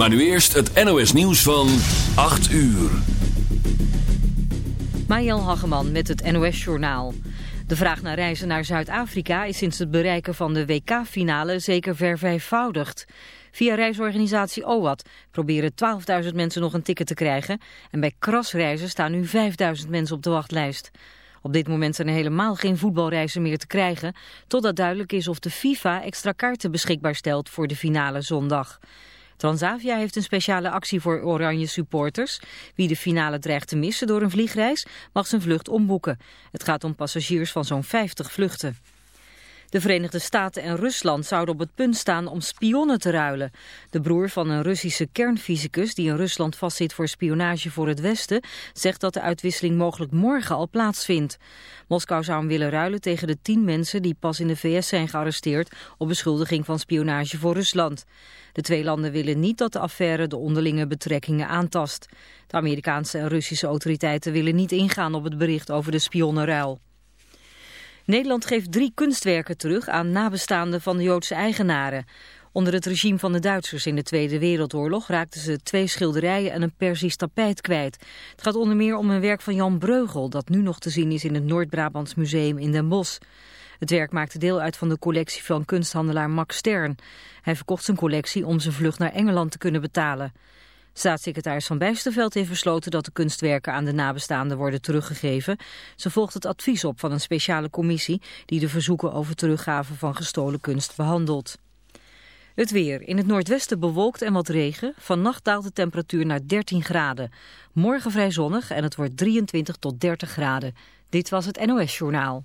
Maar nu eerst het NOS nieuws van 8 uur. Mariel Hageman met het NOS Journaal. De vraag naar reizen naar Zuid-Afrika is sinds het bereiken van de WK-finale zeker vervijfvoudigd. Via reisorganisatie OWAT proberen 12.000 mensen nog een ticket te krijgen. En bij krasreizen staan nu 5.000 mensen op de wachtlijst. Op dit moment zijn er helemaal geen voetbalreizen meer te krijgen... totdat duidelijk is of de FIFA extra kaarten beschikbaar stelt voor de finale zondag. Transavia heeft een speciale actie voor oranje supporters. Wie de finale dreigt te missen door een vliegreis mag zijn vlucht omboeken. Het gaat om passagiers van zo'n 50 vluchten. De Verenigde Staten en Rusland zouden op het punt staan om spionnen te ruilen. De broer van een Russische kernfysicus die in Rusland vastzit voor spionage voor het Westen... zegt dat de uitwisseling mogelijk morgen al plaatsvindt. Moskou zou hem willen ruilen tegen de tien mensen die pas in de VS zijn gearresteerd... op beschuldiging van spionage voor Rusland. De twee landen willen niet dat de affaire de onderlinge betrekkingen aantast. De Amerikaanse en Russische autoriteiten willen niet ingaan op het bericht over de spionnenruil. Nederland geeft drie kunstwerken terug aan nabestaanden van de Joodse eigenaren. Onder het regime van de Duitsers in de Tweede Wereldoorlog raakten ze twee schilderijen en een Persisch tapijt kwijt. Het gaat onder meer om een werk van Jan Breugel dat nu nog te zien is in het Noord-Brabants Museum in Den Bosch. Het werk maakte deel uit van de collectie van kunsthandelaar Max Stern. Hij verkocht zijn collectie om zijn vlucht naar Engeland te kunnen betalen. Staatssecretaris Van Bijsterveld heeft besloten dat de kunstwerken aan de nabestaanden worden teruggegeven. Ze volgt het advies op van een speciale commissie die de verzoeken over teruggave van gestolen kunst behandelt. Het weer. In het noordwesten bewolkt en wat regen. Vannacht daalt de temperatuur naar 13 graden. Morgen vrij zonnig en het wordt 23 tot 30 graden. Dit was het NOS Journaal.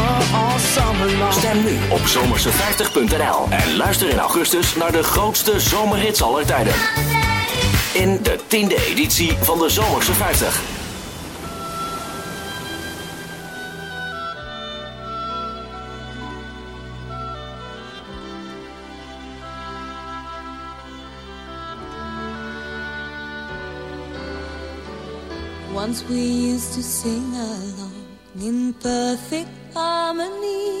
Stem nu op zomerse50.nl en luister in augustus naar de grootste zomerhits aller tijden. In de tiende editie van de Zomerse 50. Once we used to sing along in perfect harmony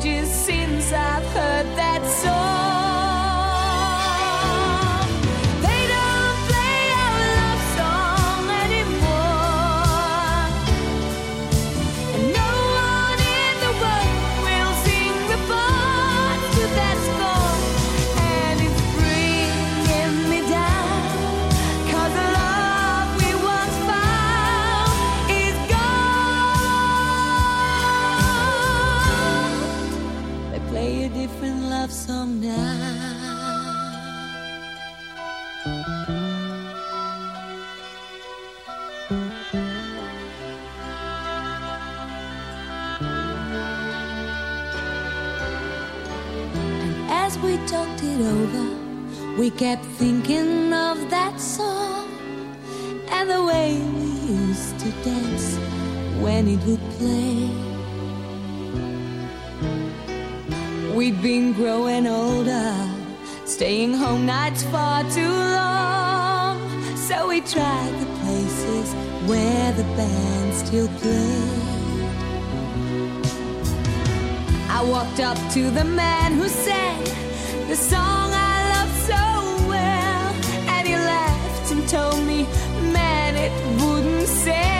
ages since I've heard that song. Nights far too long. So we tried the places where the band still played. I walked up to the man who sang the song I loved so well, and he laughed and told me, man, it wouldn't sell.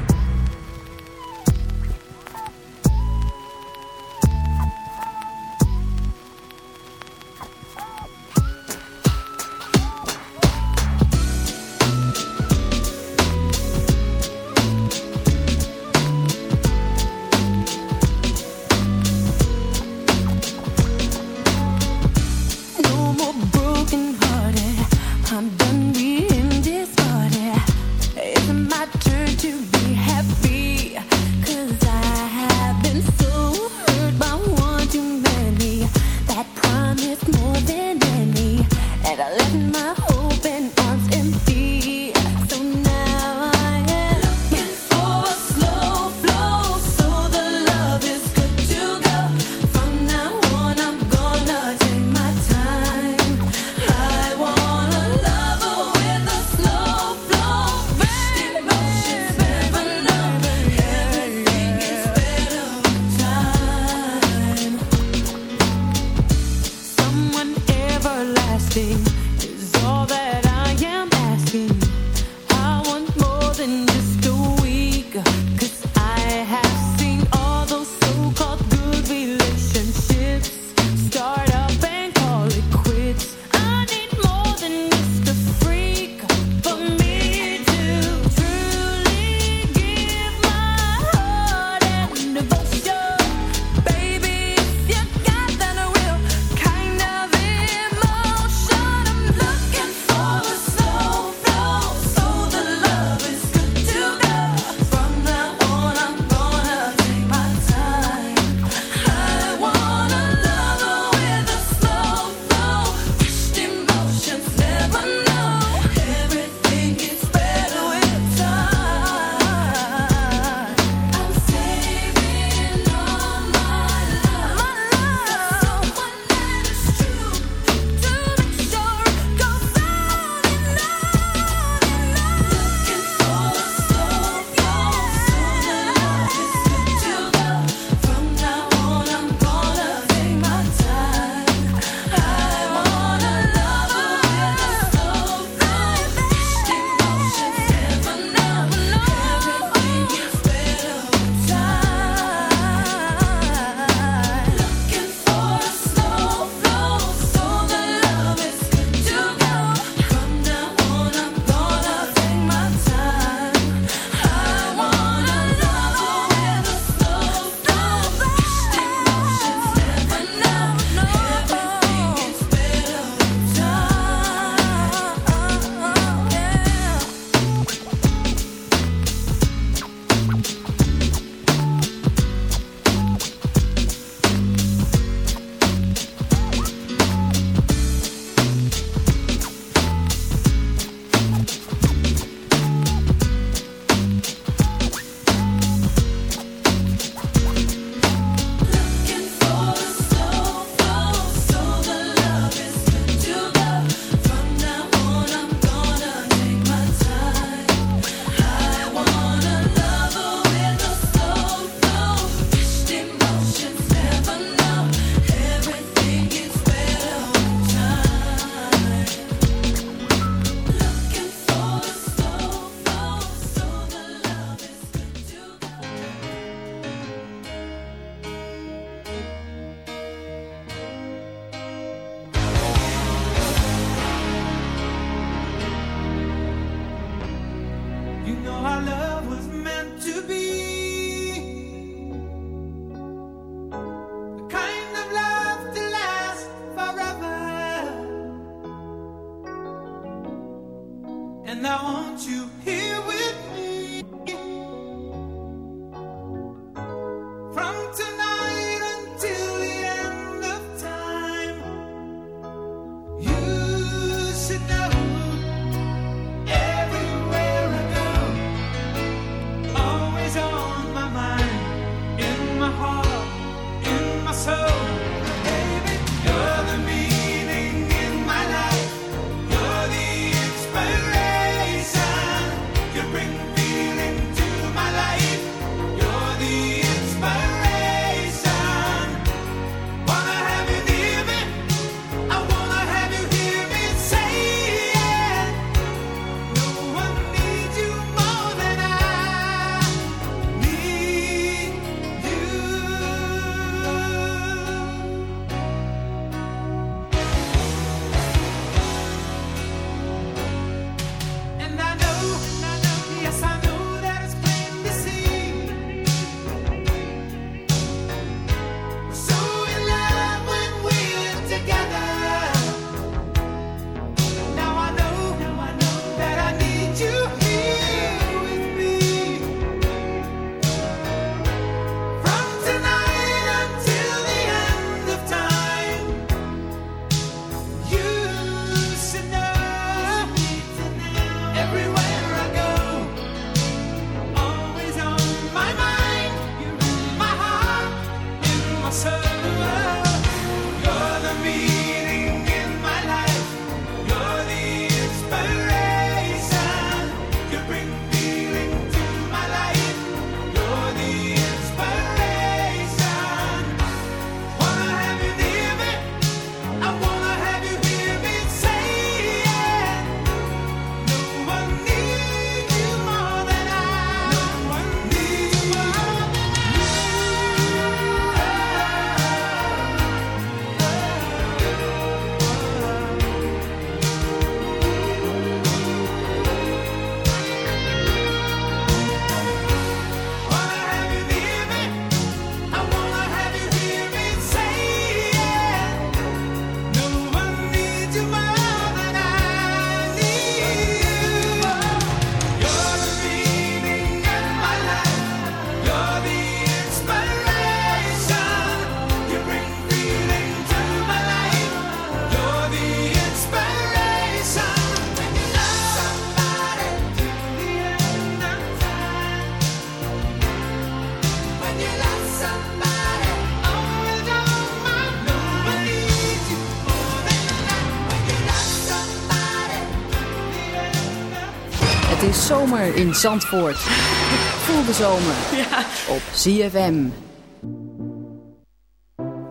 in Zandvoort. Voel de zomer ja. op CFM.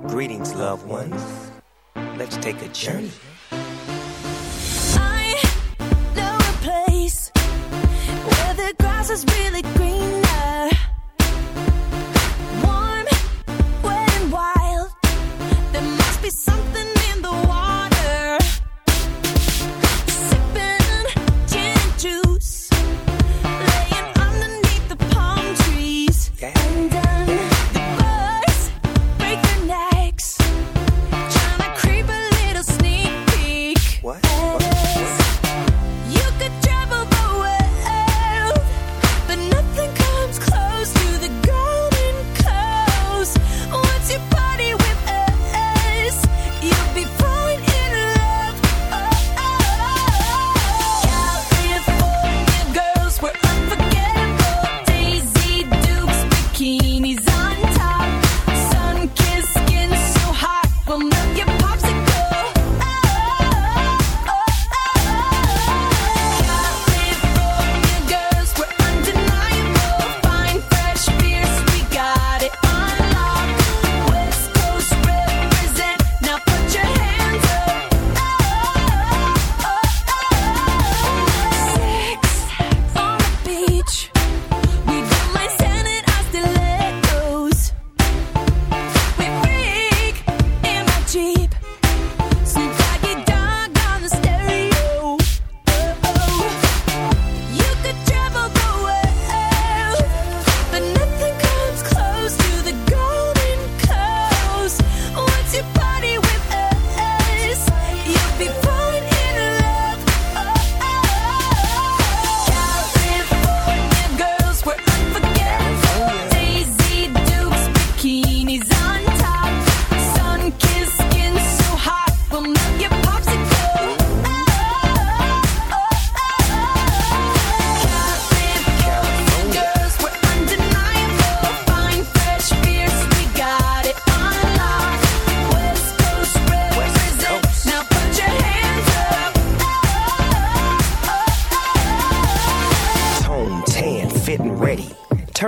Greetings loved ones. Let's take a journey.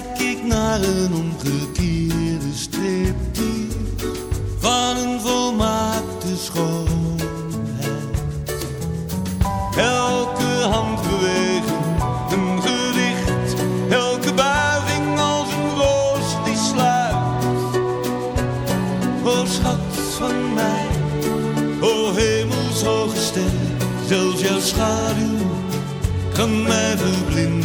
kijk ik naar een omgekeerde strip van een volmaakte schoonheid. Elke handbeweging een gericht, elke buiging als een roos die sluit. O schat van mij, o hemelshoge ster, zelfs jouw schaduw kan mij verblinden.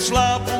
Slaap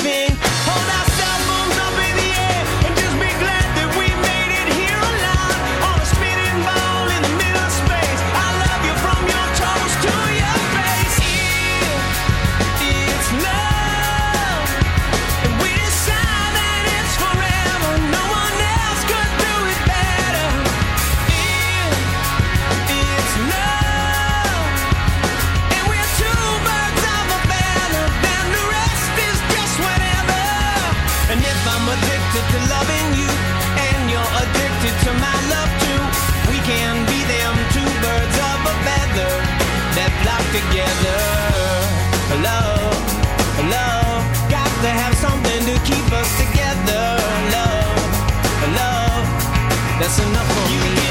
together. Hello, hello, got to have something to keep us together. Hello, hello, that's enough for you me.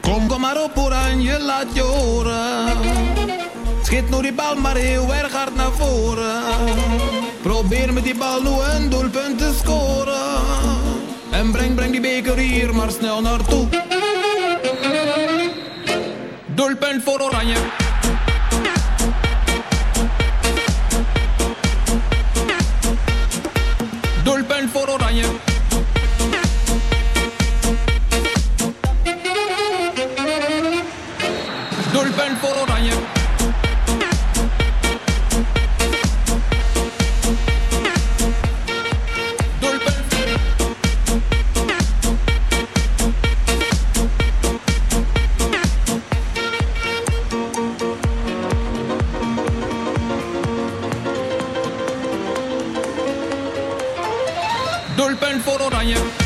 Kom, kom maar op oranje, laat je horen. Schiet nu die bal maar heel erg hard naar voren. Probeer met die bal nu een doelpunt te scoren. En breng, breng die beker hier maar snel naartoe. Doelpunt voor Oranje. Doelpunt voor Oranje.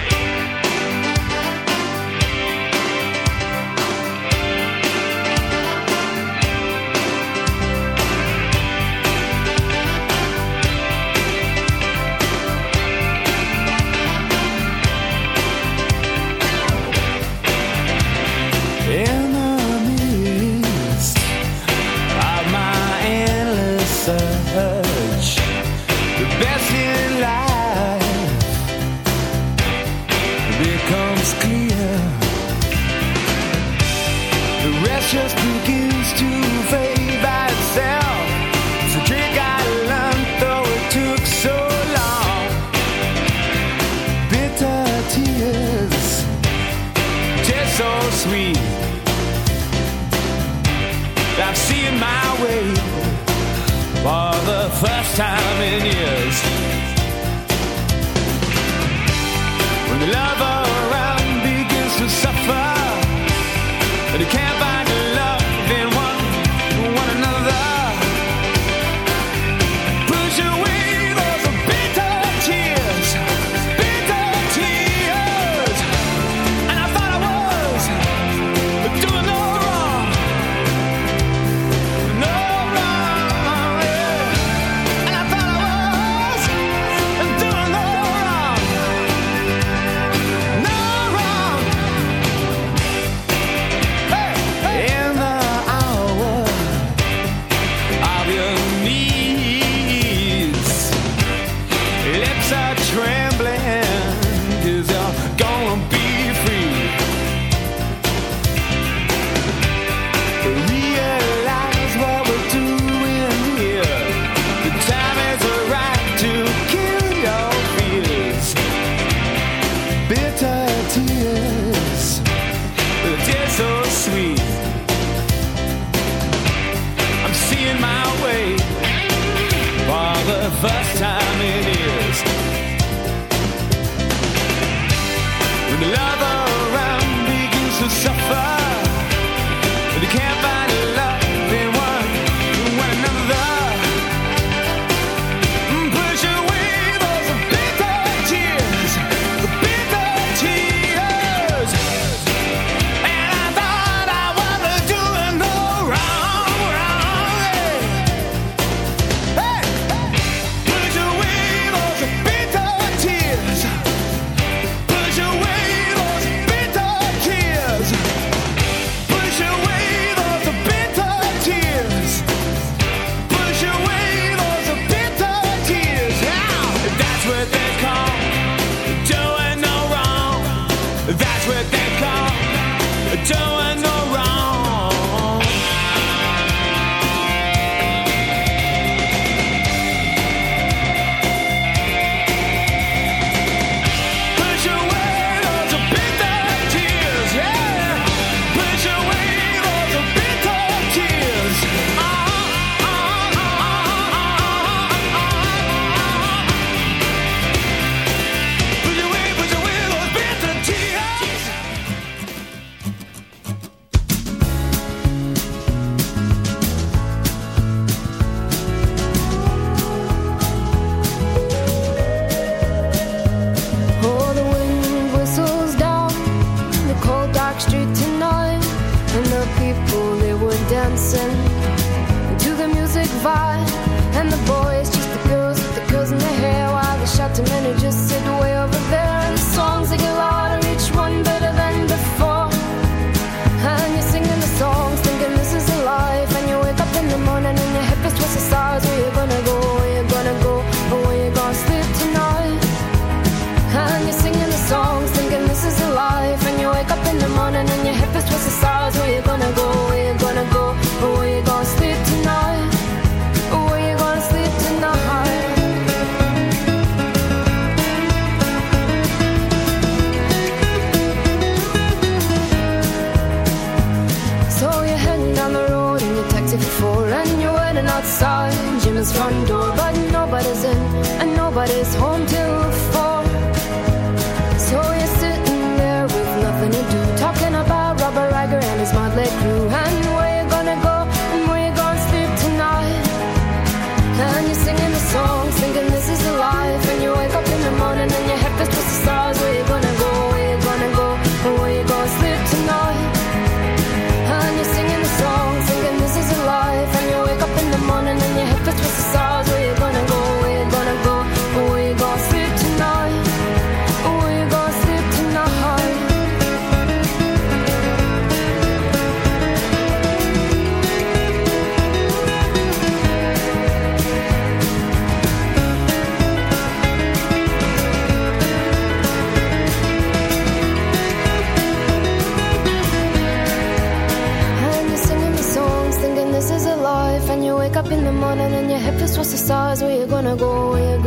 front door, but nobody's in and nobody's home.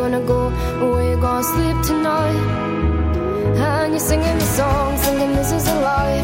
gonna go, where you gonna sleep tonight? And you're singing the song, singing this is a lie.